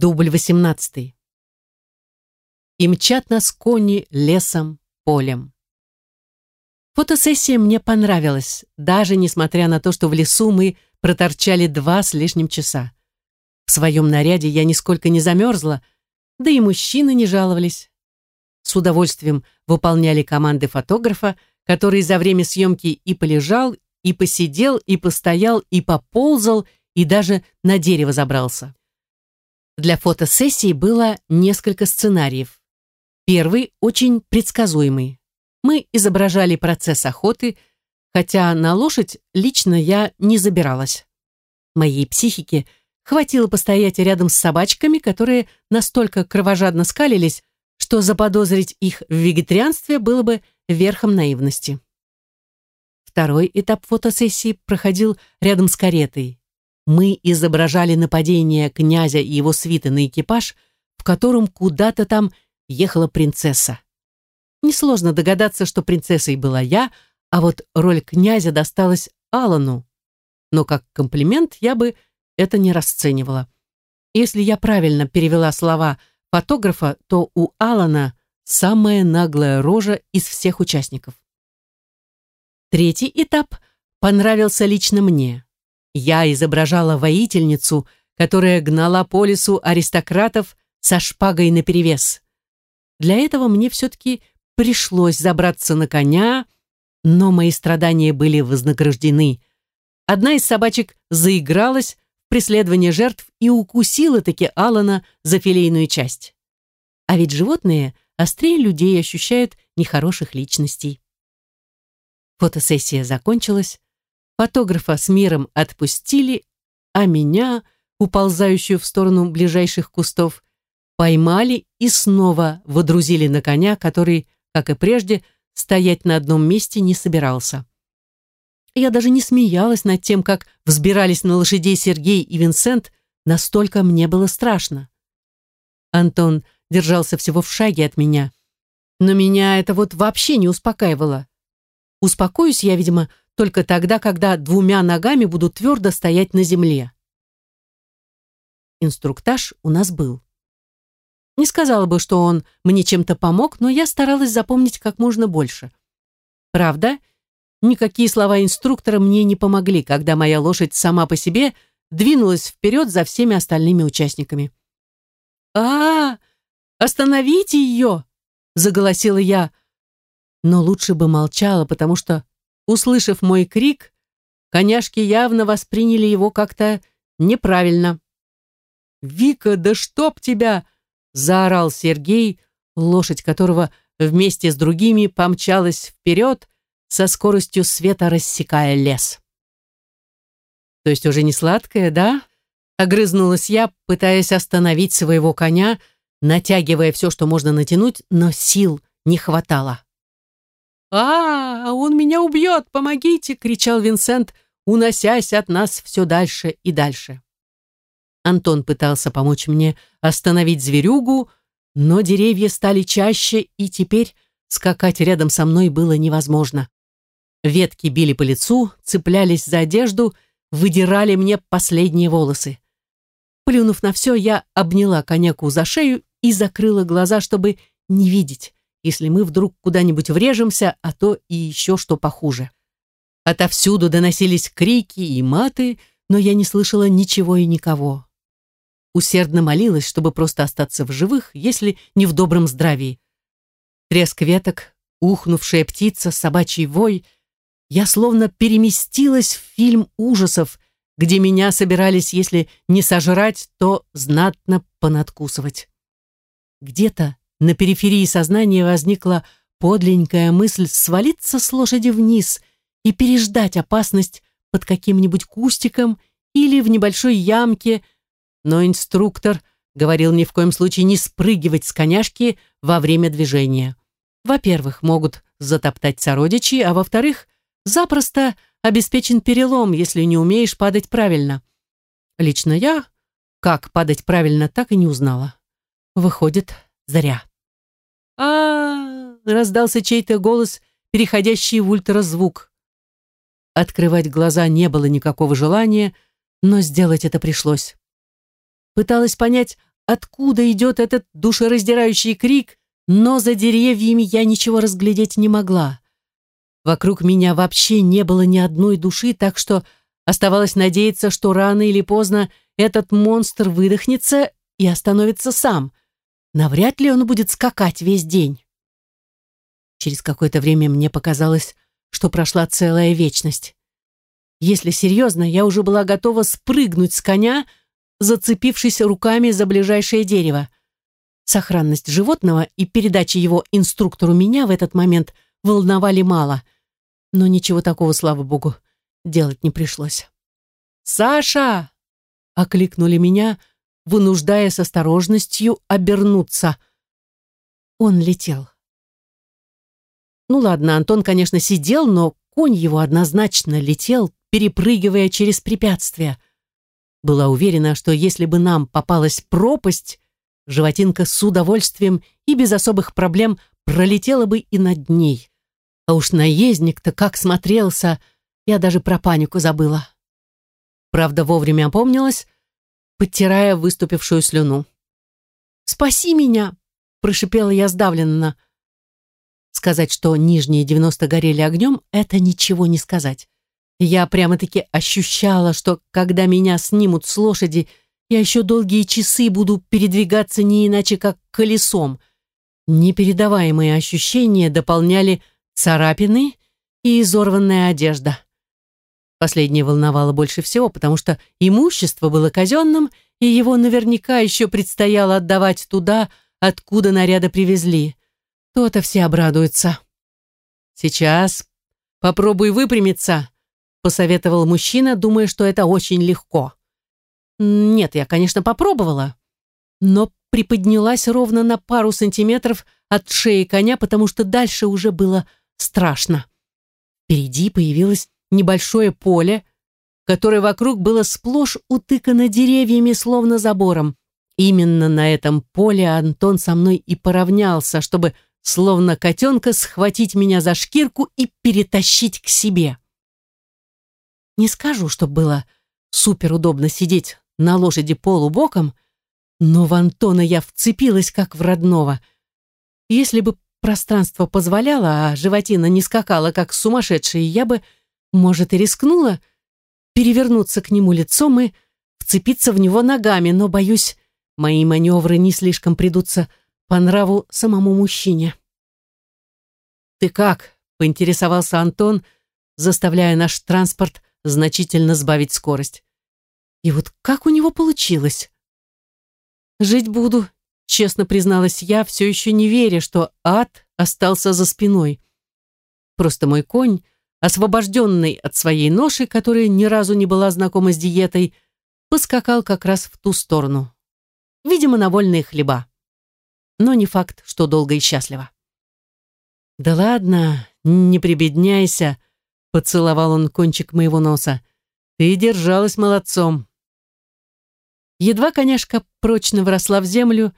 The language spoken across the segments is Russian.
Дубль восемнадцатый. И мчат нас кони лесом, полем. Фотосессия мне понравилась, даже несмотря на то, что в лесу мы проторчали два с лишним часа. В своем наряде я нисколько не замерзла, да и мужчины не жаловались. С удовольствием выполняли команды фотографа, который за время съемки и полежал, и посидел, и постоял, и поползал, и даже на дерево забрался. Для фотосессии было несколько сценариев. Первый очень предсказуемый. Мы изображали процесс охоты, хотя на лошадь лично я не забиралась. Моей психике хватило постоять рядом с собачками, которые настолько кровожадно скалились, что заподозрить их в вегетарианстве было бы верхом наивности. Второй этап фотосессии проходил рядом с каретой мы изображали нападение князя и его свиты на экипаж, в котором куда-то там ехала принцесса. Несложно догадаться, что принцессой была я, а вот роль князя досталась Алану. Но как комплимент я бы это не расценивала. Если я правильно перевела слова фотографа, то у Алана самая наглая рожа из всех участников. Третий этап понравился лично мне. Я изображала воительницу, которая гнала по лесу аристократов со шпагой наперевес. Для этого мне все-таки пришлось забраться на коня, но мои страдания были вознаграждены. Одна из собачек заигралась в преследовании жертв и укусила таки Алана за филейную часть. А ведь животные острее людей ощущают нехороших личностей. Фотосессия закончилась, Фотографа с миром отпустили, а меня, уползающую в сторону ближайших кустов, поймали и снова водрузили на коня, который, как и прежде, стоять на одном месте не собирался. Я даже не смеялась над тем, как взбирались на лошадей Сергей и Винсент, настолько мне было страшно. Антон держался всего в шаге от меня, но меня это вот вообще не успокаивало. Успокоюсь я, видимо, только тогда, когда двумя ногами буду твердо стоять на земле. Инструктаж у нас был. Не сказала бы, что он мне чем-то помог, но я старалась запомнить как можно больше. Правда, никакие слова инструктора мне не помогли, когда моя лошадь сама по себе двинулась вперед за всеми остальными участниками. а, -а, Остановите ее!» — заголосила я. Но лучше бы молчала, потому что Услышав мой крик, коняшки явно восприняли его как-то неправильно. «Вика, да чтоб тебя!» — заорал Сергей, лошадь которого вместе с другими помчалась вперед, со скоростью света рассекая лес. «То есть уже не сладкое, да?» — огрызнулась я, пытаясь остановить своего коня, натягивая все, что можно натянуть, но сил не хватало. «А, он меня убьет! Помогите!» — кричал Винсент, уносясь от нас все дальше и дальше. Антон пытался помочь мне остановить зверюгу, но деревья стали чаще, и теперь скакать рядом со мной было невозможно. Ветки били по лицу, цеплялись за одежду, выдирали мне последние волосы. Плюнув на все, я обняла коняку за шею и закрыла глаза, чтобы не видеть если мы вдруг куда-нибудь врежемся, а то и еще что похуже. Отовсюду доносились крики и маты, но я не слышала ничего и никого. Усердно молилась, чтобы просто остаться в живых, если не в добром здравии. Треск веток, ухнувшая птица, собачий вой. Я словно переместилась в фильм ужасов, где меня собирались, если не сожрать, то знатно понадкусывать. Где-то на периферии сознания возникла подленькая мысль свалиться с лошади вниз и переждать опасность под каким-нибудь кустиком или в небольшой ямке, но инструктор говорил ни в коем случае не спрыгивать с коняшки во время движения. Во-первых, могут затоптать сородичи, а во-вторых, запросто обеспечен перелом, если не умеешь падать правильно. Лично я, как падать правильно, так и не узнала. Выходит, зря а, раздался чей-то голос, переходящий в ультразвук. Открывать глаза не было никакого желания, но сделать это пришлось. Пыталась понять, откуда идет этот душераздирающий крик, но за деревьями я ничего разглядеть не могла. Вокруг меня вообще не было ни одной души, так что оставалось надеяться, что рано или поздно этот монстр выдохнется и остановится сам. Навряд ли он будет скакать весь день. Через какое-то время мне показалось, что прошла целая вечность. Если серьезно, я уже была готова спрыгнуть с коня, зацепившись руками за ближайшее дерево. Сохранность животного и передача его инструктору меня в этот момент волновали мало. Но ничего такого, слава богу, делать не пришлось. «Саша!» — окликнули меня, вынуждая с осторожностью обернуться. Он летел. Ну ладно, Антон, конечно, сидел, но конь его однозначно летел, перепрыгивая через препятствия. Была уверена, что если бы нам попалась пропасть, животинка с удовольствием и без особых проблем пролетела бы и над ней. А уж наездник-то как смотрелся, я даже про панику забыла. Правда, вовремя опомнилась, подтирая выступившую слюну. «Спаси меня!» — прошипела я сдавленно. Сказать, что нижние девяносто горели огнем, это ничего не сказать. Я прямо-таки ощущала, что когда меня снимут с лошади, я еще долгие часы буду передвигаться не иначе, как колесом. Непередаваемые ощущения дополняли царапины и изорванная одежда. Последнее волновало больше всего, потому что имущество было казенным, и его наверняка еще предстояло отдавать туда, откуда наряды привезли. То-то все обрадуются. «Сейчас попробуй выпрямиться», посоветовал мужчина, думая, что это очень легко. Нет, я, конечно, попробовала, но приподнялась ровно на пару сантиметров от шеи коня, потому что дальше уже было страшно. Впереди появилось небольшое поле, которое вокруг было сплошь утыкано деревьями, словно забором. Именно на этом поле Антон со мной и поравнялся, чтобы, словно котенка, схватить меня за шкирку и перетащить к себе. Не скажу, что было суперудобно сидеть на лошади полубоком, но в Антона я вцепилась как в родного. Если бы пространство позволяло, а животина не скакала как сумасшедшая, я бы, может, и рискнула перевернуться к нему лицом и вцепиться в него ногами, но, боюсь, мои маневры не слишком придутся по нраву самому мужчине. «Ты как?» — поинтересовался Антон, заставляя наш транспорт значительно сбавить скорость. И вот как у него получилось? «Жить буду», — честно призналась я, все еще не веря, что ад остался за спиной. Просто мой конь, освобожденный от своей ноши, которая ни разу не была знакома с диетой, поскакал как раз в ту сторону. Видимо, на вольные хлеба. Но не факт, что долго и счастливо. «Да ладно, не прибедняйся», Поцеловал он кончик моего носа. Ты держалась молодцом. Едва коняшка прочно вросла в землю,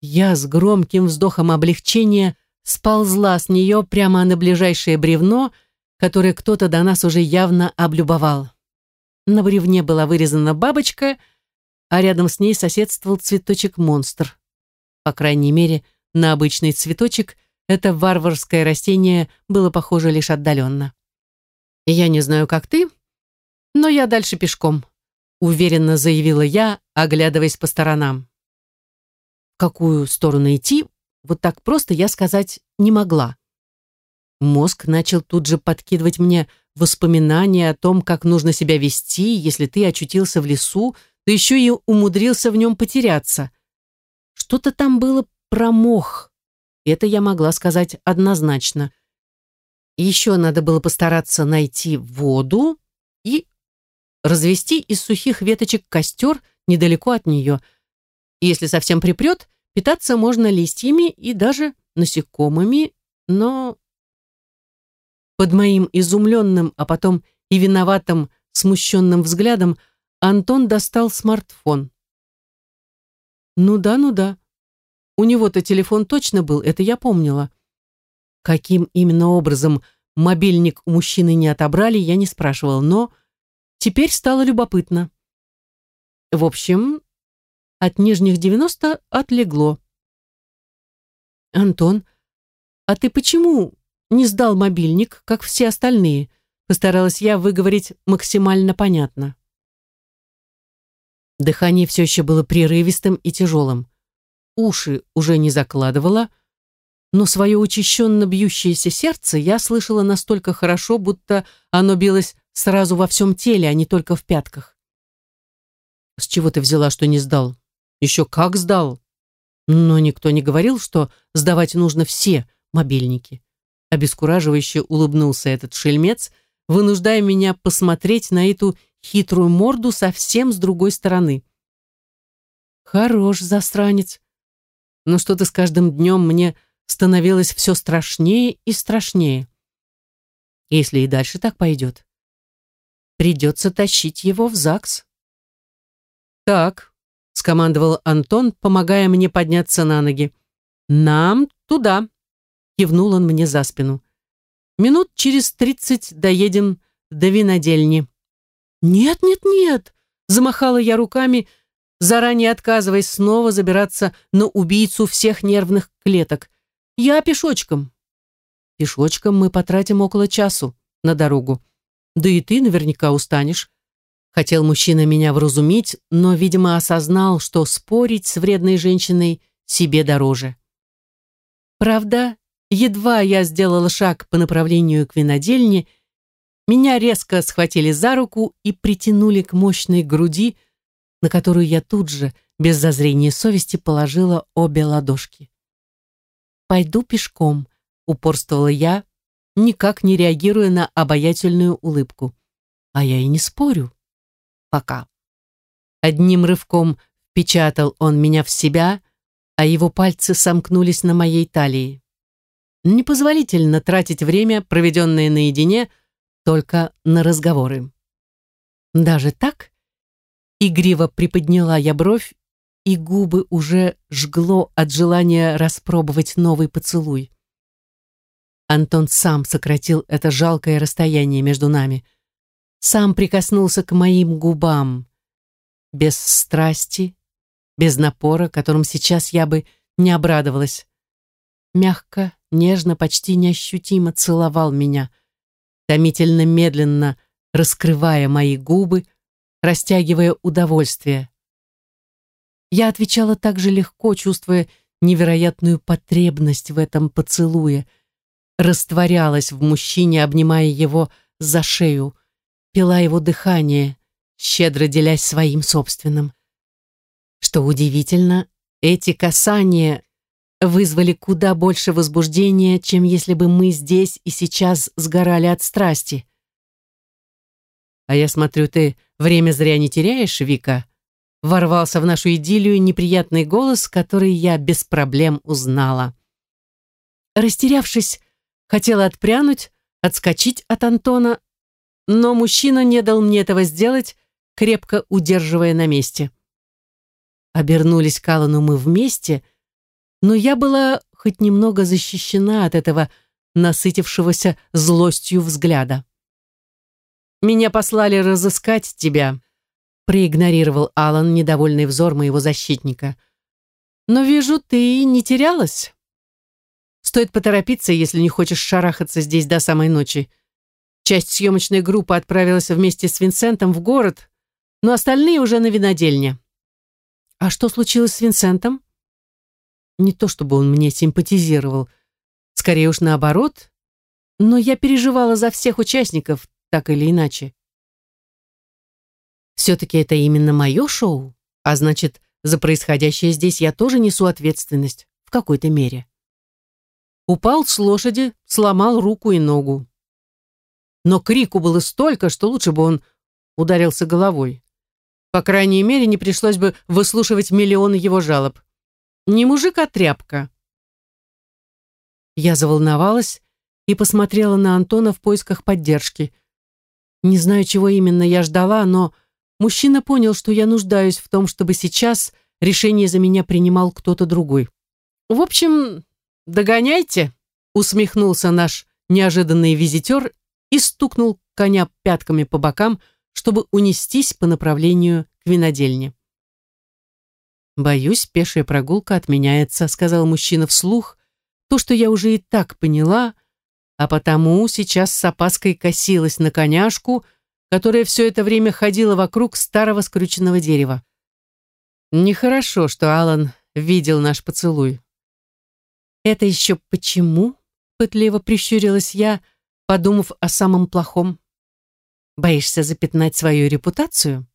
я с громким вздохом облегчения сползла с нее прямо на ближайшее бревно, которое кто-то до нас уже явно облюбовал. На бревне была вырезана бабочка, а рядом с ней соседствовал цветочек-монстр. По крайней мере, на обычный цветочек это варварское растение было похоже лишь отдаленно. «Я не знаю, как ты, но я дальше пешком», уверенно заявила я, оглядываясь по сторонам. Какую сторону идти, вот так просто я сказать не могла. Мозг начал тут же подкидывать мне воспоминания о том, как нужно себя вести, если ты очутился в лесу, то еще и умудрился в нем потеряться. Что-то там было про мох. Это я могла сказать однозначно. Еще надо было постараться найти воду и развести из сухих веточек костер недалеко от нее. Если совсем припрет, питаться можно листьями и даже насекомыми, но... Под моим изумленным, а потом и виноватым, смущенным взглядом Антон достал смартфон. Ну да, ну да. У него-то телефон точно был, это я помнила. Каким именно образом мобильник у мужчины не отобрали, я не спрашивал, но теперь стало любопытно. В общем, от нижних 90 отлегло. «Антон, а ты почему не сдал мобильник, как все остальные?» Постаралась я выговорить максимально понятно. Дыхание все еще было прерывистым и тяжелым. Уши уже не закладывала, но свое учащенно бьющееся сердце я слышала настолько хорошо, будто оно билось сразу во всем теле, а не только в пятках. «С чего ты взяла, что не сдал?» «Еще как сдал!» Но никто не говорил, что сдавать нужно все мобильники. Обескураживающе улыбнулся этот шельмец, вынуждая меня посмотреть на эту хитрую морду совсем с другой стороны. Хорош засранец. Но что-то с каждым днем мне становилось все страшнее и страшнее. Если и дальше так пойдет, придется тащить его в ЗАГС. «Так», — скомандовал Антон, помогая мне подняться на ноги. «Нам туда», — кивнул он мне за спину. «Минут через тридцать доедем до винодельни». «Нет, нет, нет!» — замахала я руками, заранее отказываясь снова забираться на убийцу всех нервных клеток. «Я пешочком». «Пешочком мы потратим около часу на дорогу. Да и ты наверняка устанешь». Хотел мужчина меня вразумить, но, видимо, осознал, что спорить с вредной женщиной себе дороже. Правда, едва я сделала шаг по направлению к винодельне, меня резко схватили за руку и притянули к мощной груди, на которую я тут же, без зазрения совести, положила обе ладошки. «Пойду пешком», — упорствовала я, никак не реагируя на обаятельную улыбку. «А я и не спорю. Пока». Одним рывком впечатал он меня в себя, а его пальцы сомкнулись на моей талии. Непозволительно тратить время, проведенное наедине, только на разговоры. Даже так? Игриво приподняла я бровь, и губы уже жгло от желания распробовать новый поцелуй. Антон сам сократил это жалкое расстояние между нами. Сам прикоснулся к моим губам. Без страсти, без напора, которым сейчас я бы не обрадовалась. Мягко, нежно, почти неощутимо целовал меня, томительно медленно раскрывая мои губы, растягивая удовольствие. Я отвечала так же легко, чувствуя невероятную потребность в этом поцелуе, растворялась в мужчине, обнимая его за шею, пила его дыхание, щедро делясь своим собственным. Что удивительно, эти касания вызвали куда больше возбуждения, чем если бы мы здесь и сейчас сгорали от страсти. «А я смотрю, ты время зря не теряешь, Вика?» Ворвался в нашу идиллию неприятный голос, который я без проблем узнала. Растерявшись, хотела отпрянуть, отскочить от Антона, но мужчина не дал мне этого сделать, крепко удерживая на месте. Обернулись к Аллану мы вместе — но я была хоть немного защищена от этого насытившегося злостью взгляда. «Меня послали разыскать тебя», проигнорировал Алан недовольный взор моего защитника. «Но вижу, ты не терялась. Стоит поторопиться, если не хочешь шарахаться здесь до самой ночи. Часть съемочной группы отправилась вместе с Винсентом в город, но остальные уже на винодельне». «А что случилось с Винсентом?» Не то чтобы он мне симпатизировал, скорее уж наоборот, но я переживала за всех участников, так или иначе. Все-таки это именно мое шоу, а значит, за происходящее здесь я тоже несу ответственность в какой-то мере. Упал с лошади, сломал руку и ногу. Но крику было столько, что лучше бы он ударился головой. По крайней мере, не пришлось бы выслушивать миллионы его жалоб. Не мужик, а тряпка. Я заволновалась и посмотрела на Антона в поисках поддержки. Не знаю, чего именно я ждала, но мужчина понял, что я нуждаюсь в том, чтобы сейчас решение за меня принимал кто-то другой. В общем, догоняйте, усмехнулся наш неожиданный визитер и стукнул коня пятками по бокам, чтобы унестись по направлению к винодельне. «Боюсь, пешая прогулка отменяется», — сказал мужчина вслух, то, что я уже и так поняла, а потому сейчас с опаской косилась на коняшку, которая все это время ходила вокруг старого скрюченного дерева. Нехорошо, что Алан видел наш поцелуй. «Это еще почему?» — пытливо прищурилась я, подумав о самом плохом. «Боишься запятнать свою репутацию?»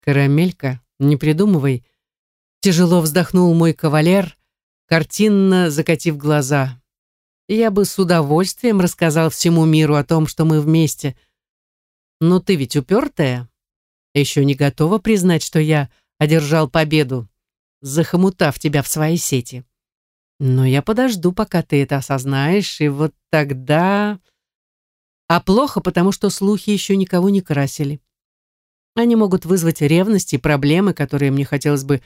«Карамелька, не придумывай», Тяжело вздохнул мой кавалер, картинно закатив глаза. Я бы с удовольствием рассказал всему миру о том, что мы вместе. Но ты ведь упертая. Еще не готова признать, что я одержал победу, захомутав тебя в свои сети. Но я подожду, пока ты это осознаешь, и вот тогда... А плохо, потому что слухи еще никого не красили. Они могут вызвать ревность и проблемы, которые мне хотелось бы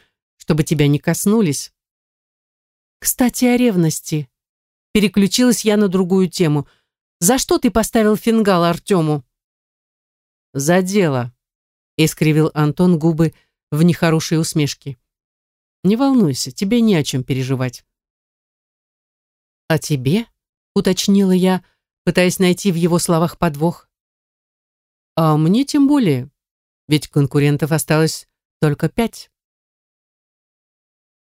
чтобы тебя не коснулись. Кстати, о ревности. Переключилась я на другую тему. За что ты поставил фингал Артему? За дело, искривил Антон губы в нехорошей усмешке. Не волнуйся, тебе не о чем переживать. А тебе? уточнила я, пытаясь найти в его словах подвох. А мне тем более, ведь конкурентов осталось только пять.